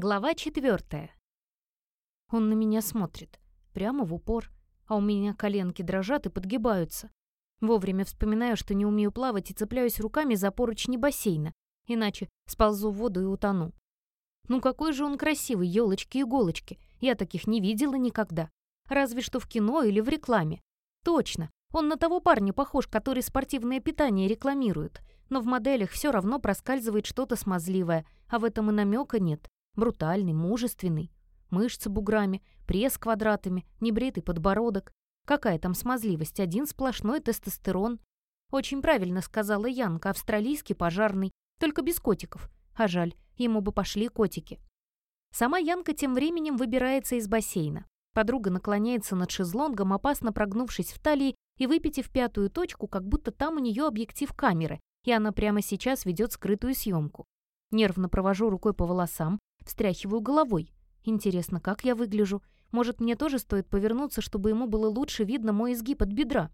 Глава четвертая. Он на меня смотрит, прямо в упор, а у меня коленки дрожат и подгибаются. Вовремя вспоминаю, что не умею плавать и цепляюсь руками за поручни бассейна, иначе сползу в воду и утону. Ну какой же он красивый, елочки-иголочки. Я таких не видела никогда. Разве что в кино или в рекламе. Точно, он на того парня похож, который спортивное питание рекламирует. Но в моделях все равно проскальзывает что-то смазливое, а в этом и намека нет. Брутальный, мужественный. Мышцы буграми, пресс квадратами, небритый подбородок. Какая там смазливость, один сплошной тестостерон. Очень правильно сказала Янка, австралийский пожарный, только без котиков. А жаль, ему бы пошли котики. Сама Янка тем временем выбирается из бассейна. Подруга наклоняется над шезлонгом, опасно прогнувшись в талии и выпитив пятую точку, как будто там у нее объектив камеры, и она прямо сейчас ведет скрытую съемку. Нервно провожу рукой по волосам, встряхиваю головой. Интересно, как я выгляжу? Может, мне тоже стоит повернуться, чтобы ему было лучше видно мой изгиб от бедра?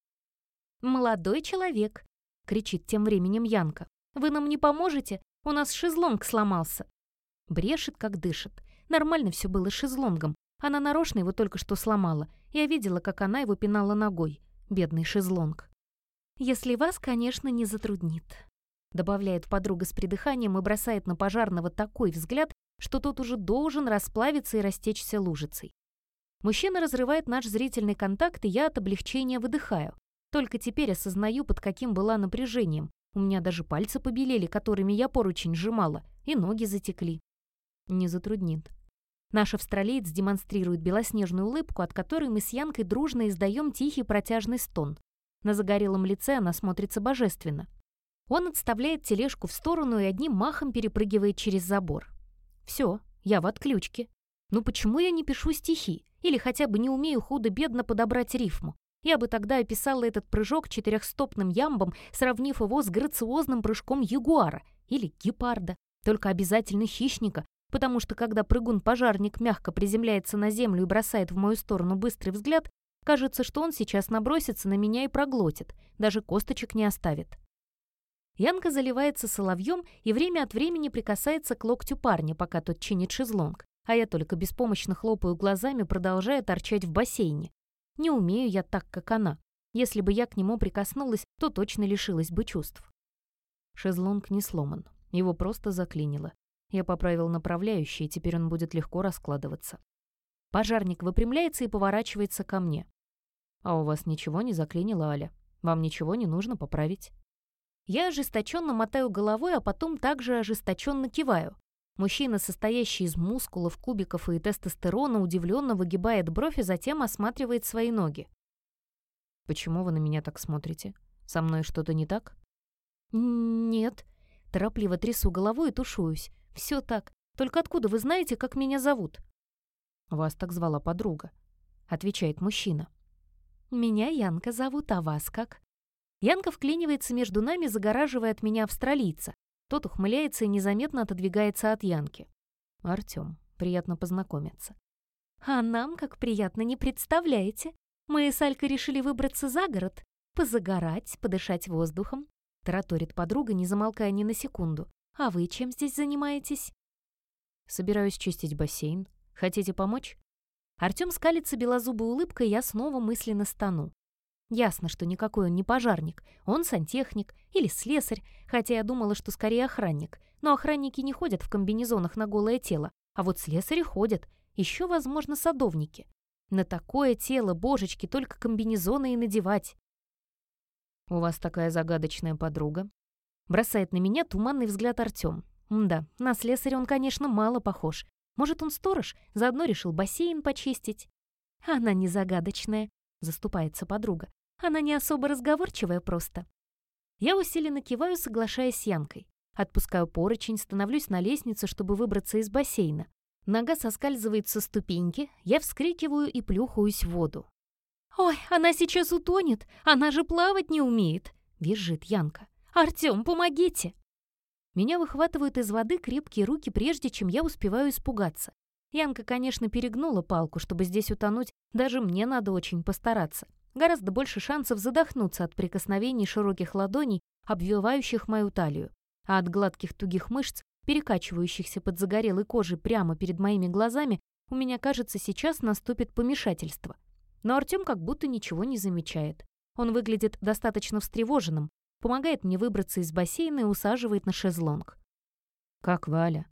«Молодой человек!» — кричит тем временем Янка. «Вы нам не поможете? У нас шезлонг сломался!» Брешет, как дышит. Нормально все было с шезлонгом. Она нарочно его только что сломала. Я видела, как она его пинала ногой. Бедный шезлонг. «Если вас, конечно, не затруднит», — добавляет подруга с придыханием и бросает на пожарного такой взгляд, что тот уже должен расплавиться и растечься лужицей. Мужчина разрывает наш зрительный контакт, и я от облегчения выдыхаю. Только теперь осознаю, под каким была напряжением. У меня даже пальцы побелели, которыми я поручень сжимала, и ноги затекли. Не затруднит. Наш австралиец демонстрирует белоснежную улыбку, от которой мы с Янкой дружно издаем тихий протяжный стон. На загорелом лице она смотрится божественно. Он отставляет тележку в сторону и одним махом перепрыгивает через забор. Все, я в отключке. Ну почему я не пишу стихи? Или хотя бы не умею худо-бедно подобрать рифму? Я бы тогда описала этот прыжок четырехстопным ямбом, сравнив его с грациозным прыжком ягуара или гепарда, только обязательно хищника, потому что когда прыгун-пожарник мягко приземляется на землю и бросает в мою сторону быстрый взгляд, кажется, что он сейчас набросится на меня и проглотит, даже косточек не оставит. Янка заливается соловьем и время от времени прикасается к локтю парня, пока тот чинит шезлонг, а я только беспомощно хлопаю глазами, продолжая торчать в бассейне. Не умею я так, как она. Если бы я к нему прикоснулась, то точно лишилась бы чувств. Шезлонг не сломан. Его просто заклинило. Я поправил направляющий, и теперь он будет легко раскладываться. Пожарник выпрямляется и поворачивается ко мне. «А у вас ничего не заклинило, Аля? Вам ничего не нужно поправить?» Я ожесточенно мотаю головой, а потом также ожесточенно киваю. Мужчина, состоящий из мускулов, кубиков и тестостерона, удивленно выгибает бровь и затем осматривает свои ноги. «Почему вы на меня так смотрите? Со мной что-то не так?» «Нет». Торопливо трясу головой и тушуюсь. Все так. Только откуда вы знаете, как меня зовут?» «Вас так звала подруга», — отвечает мужчина. «Меня Янка зовут, а вас как?» Янка вклинивается между нами, загораживая от меня австралийца. Тот ухмыляется и незаметно отодвигается от Янки. «Артём, приятно познакомиться». «А нам, как приятно, не представляете. Мы с Алькой решили выбраться за город, позагорать, подышать воздухом», — тараторит подруга, не замолкая ни на секунду. «А вы чем здесь занимаетесь?» «Собираюсь чистить бассейн. Хотите помочь?» Артём скалится белозубой улыбкой, я снова мысленно стану. Ясно, что никакой он не пожарник. Он сантехник или слесарь, хотя я думала, что скорее охранник. Но охранники не ходят в комбинезонах на голое тело, а вот слесари ходят. Еще, возможно, садовники. На такое тело, божечки, только комбинезоны и надевать. «У вас такая загадочная подруга», — бросает на меня туманный взгляд Артём. Да, на слесаря он, конечно, мало похож. Может, он сторож, заодно решил бассейн почистить. Она не загадочная, заступается подруга. Она не особо разговорчивая просто. Я усиленно киваю, соглашаясь с Янкой. Отпускаю поручень, становлюсь на лестнице, чтобы выбраться из бассейна. Нога соскальзывает со ступеньки, я вскрикиваю и плюхаюсь в воду. «Ой, она сейчас утонет! Она же плавать не умеет!» — визжит Янка. «Артём, помогите!» Меня выхватывают из воды крепкие руки, прежде чем я успеваю испугаться. Янка, конечно, перегнула палку, чтобы здесь утонуть, даже мне надо очень постараться. Гораздо больше шансов задохнуться от прикосновений широких ладоней, обвивающих мою талию. А от гладких тугих мышц перекачивающихся под загорелой кожей прямо перед моими глазами, у меня, кажется, сейчас наступит помешательство. Но Артём как будто ничего не замечает. Он выглядит достаточно встревоженным, помогает мне выбраться из бассейна и усаживает на шезлонг. «Как Валя?»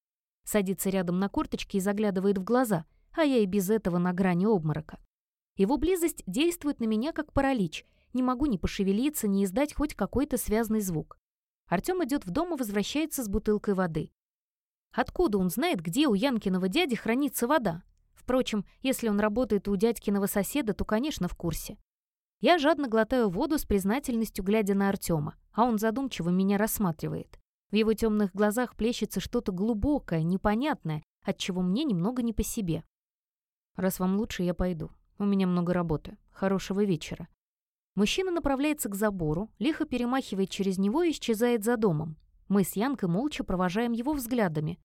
Садится рядом на корточке и заглядывает в глаза, а я и без этого на грани обморока. Его близость действует на меня как паралич. Не могу ни пошевелиться, ни издать хоть какой-то связный звук. Артём идет в дом и возвращается с бутылкой воды. Откуда он знает, где у Янкиного дяди хранится вода? Впрочем, если он работает у дядькиного соседа, то, конечно, в курсе. Я жадно глотаю воду с признательностью, глядя на Артема, а он задумчиво меня рассматривает. В его темных глазах плещется что-то глубокое, непонятное, от чего мне немного не по себе. «Раз вам лучше, я пойду. У меня много работы. Хорошего вечера». Мужчина направляется к забору, лихо перемахивает через него и исчезает за домом. Мы с Янкой молча провожаем его взглядами.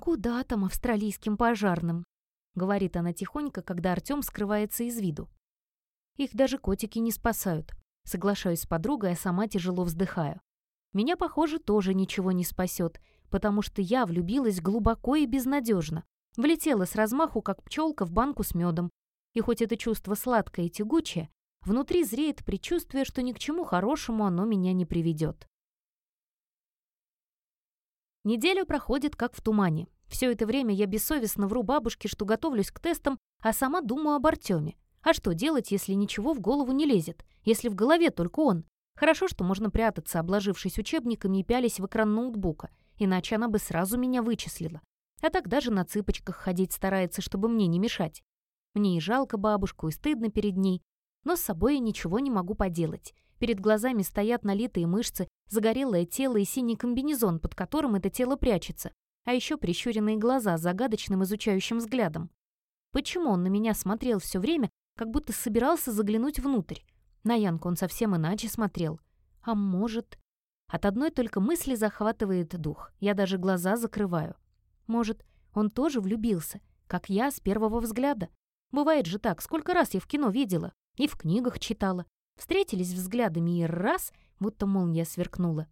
«Куда там австралийским пожарным?» — говорит она тихонько, когда Артём скрывается из виду. «Их даже котики не спасают», — соглашаюсь с подругой, а сама тяжело вздыхаю. «Меня, похоже, тоже ничего не спасет, потому что я влюбилась глубоко и безнадежно, влетела с размаху, как пчелка, в банку с медом. И хоть это чувство сладкое и тягучее, внутри зреет предчувствие, что ни к чему хорошему оно меня не приведет. Неделя проходит как в тумане. Все это время я бессовестно вру бабушке, что готовлюсь к тестам, а сама думаю об Артеме. А что делать, если ничего в голову не лезет? Если в голове только он? Хорошо, что можно прятаться, обложившись учебниками и пялись в экран ноутбука, иначе она бы сразу меня вычислила. А так даже на цыпочках ходить старается, чтобы мне не мешать. Мне и жалко бабушку, и стыдно перед ней, но с собой я ничего не могу поделать. Перед глазами стоят налитые мышцы, загорелое тело и синий комбинезон, под которым это тело прячется а еще прищуренные глаза с загадочным изучающим взглядом. Почему он на меня смотрел все время, как будто собирался заглянуть внутрь? На Янку он совсем иначе смотрел. А может... От одной только мысли захватывает дух. Я даже глаза закрываю. Может, он тоже влюбился, как я с первого взгляда? Бывает же так, сколько раз я в кино видела и в книгах читала. Встретились взглядами и раз, будто молния сверкнула.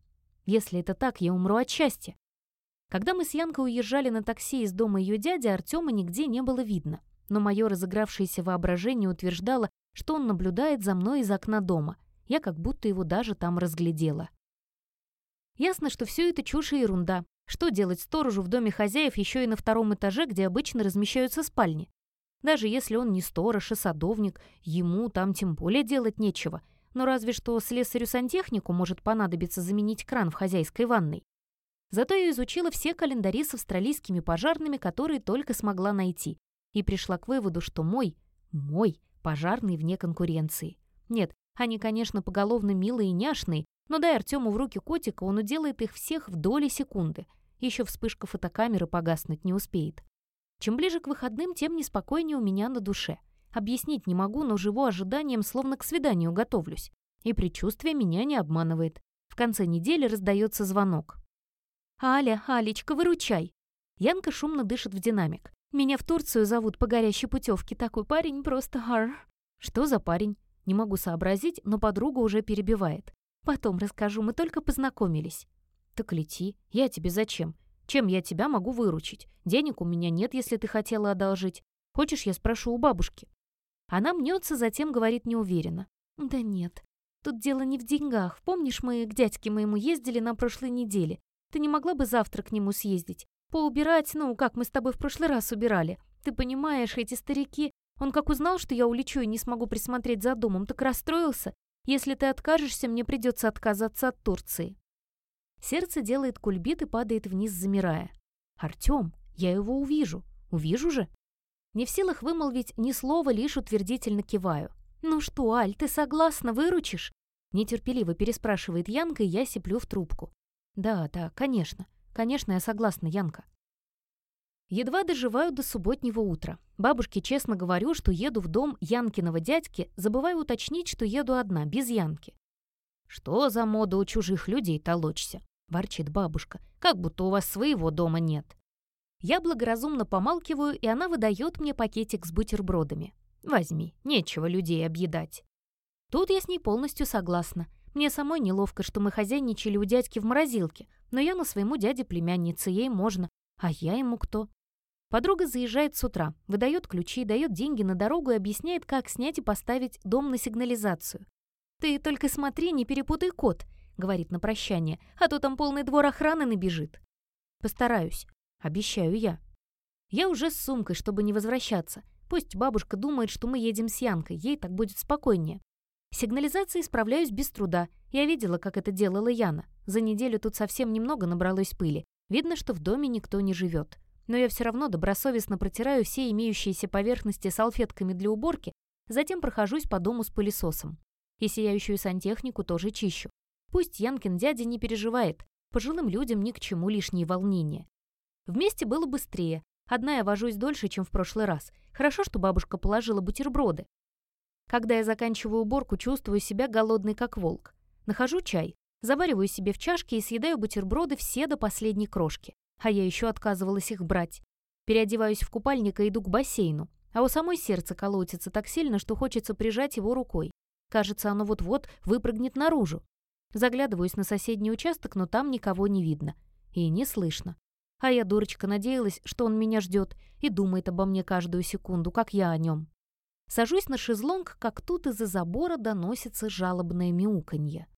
Если это так, я умру от счастья. Когда мы с Янкой уезжали на такси из дома ее дяди, Артема нигде не было видно. Но мое разыгравшееся воображение утверждало, что он наблюдает за мной из окна дома. Я как будто его даже там разглядела. Ясно, что все это чушь и ерунда. Что делать сторожу в доме хозяев еще и на втором этаже, где обычно размещаются спальни? Даже если он не сторож и садовник, ему там тем более делать нечего. Но разве что слесарю-сантехнику может понадобиться заменить кран в хозяйской ванной. Зато я изучила все календари с австралийскими пожарными, которые только смогла найти, и пришла к выводу, что мой, мой, пожарный вне конкуренции. Нет, они, конечно, поголовно милые и няшные, но дай Артему в руки котика, он уделает их всех в доли секунды. Еще вспышка фотокамеры погаснуть не успеет. Чем ближе к выходным, тем неспокойнее у меня на душе. Объяснить не могу, но живу ожиданием, словно к свиданию готовлюсь. И предчувствие меня не обманывает. В конце недели раздается звонок. «Аля, Алечка, выручай!» Янка шумно дышит в динамик. «Меня в Турцию зовут по горящей путевке. Такой парень просто ар...» «Что за парень?» Не могу сообразить, но подруга уже перебивает. «Потом расскажу, мы только познакомились». «Так лети. Я тебе зачем? Чем я тебя могу выручить? Денег у меня нет, если ты хотела одолжить. Хочешь, я спрошу у бабушки?» Она мнется, затем говорит неуверенно. «Да нет, тут дело не в деньгах. Помнишь, мы к дядьке моему ездили на прошлой неделе? Ты не могла бы завтра к нему съездить? Поубирать, ну, как мы с тобой в прошлый раз убирали. Ты понимаешь, эти старики... Он как узнал, что я улечу и не смогу присмотреть за домом, так расстроился. Если ты откажешься, мне придется отказаться от Турции». Сердце делает кульбит и падает вниз, замирая. «Артём, я его увижу. Увижу же?» Не в силах вымолвить ни слова, лишь утвердительно киваю. «Ну что, Аль, ты согласна, выручишь?» Нетерпеливо переспрашивает Янка, и я сиплю в трубку. Да, да, конечно. Конечно, я согласна, Янка. Едва доживаю до субботнего утра. Бабушке честно говорю, что еду в дом Янкиного дядьки, забываю уточнить, что еду одна, без Янки. «Что за мода у чужих людей толочься?» — ворчит бабушка. «Как будто у вас своего дома нет». Я благоразумно помалкиваю, и она выдает мне пакетик с бутербродами. «Возьми, нечего людей объедать». Тут я с ней полностью согласна. Мне самой неловко, что мы хозяйничали у дядьки в морозилке, но я на своему дяде племяннице, ей можно. А я ему кто? Подруга заезжает с утра, выдает ключи, дает деньги на дорогу и объясняет, как снять и поставить дом на сигнализацию. «Ты только смотри, не перепутай код», — говорит на прощание, «а то там полный двор охраны набежит». «Постараюсь», — обещаю я. Я уже с сумкой, чтобы не возвращаться. Пусть бабушка думает, что мы едем с Янкой, ей так будет спокойнее. Сигнализацией справляюсь без труда. Я видела, как это делала Яна. За неделю тут совсем немного набралось пыли. Видно, что в доме никто не живет. Но я все равно добросовестно протираю все имеющиеся поверхности салфетками для уборки, затем прохожусь по дому с пылесосом. И сияющую сантехнику тоже чищу. Пусть Янкин дядя не переживает. Пожилым людям ни к чему лишние волнения. Вместе было быстрее. Одна я вожусь дольше, чем в прошлый раз. Хорошо, что бабушка положила бутерброды. Когда я заканчиваю уборку, чувствую себя голодной, как волк. Нахожу чай, завариваю себе в чашке и съедаю бутерброды все до последней крошки. А я еще отказывалась их брать. Переодеваюсь в купальник и иду к бассейну. А у самой сердце колотится так сильно, что хочется прижать его рукой. Кажется, оно вот-вот выпрыгнет наружу. Заглядываюсь на соседний участок, но там никого не видно. И не слышно. А я, дурочка, надеялась, что он меня ждет и думает обо мне каждую секунду, как я о нем. Сажусь на шезлонг, как тут из-за забора доносится жалобное мяуканье.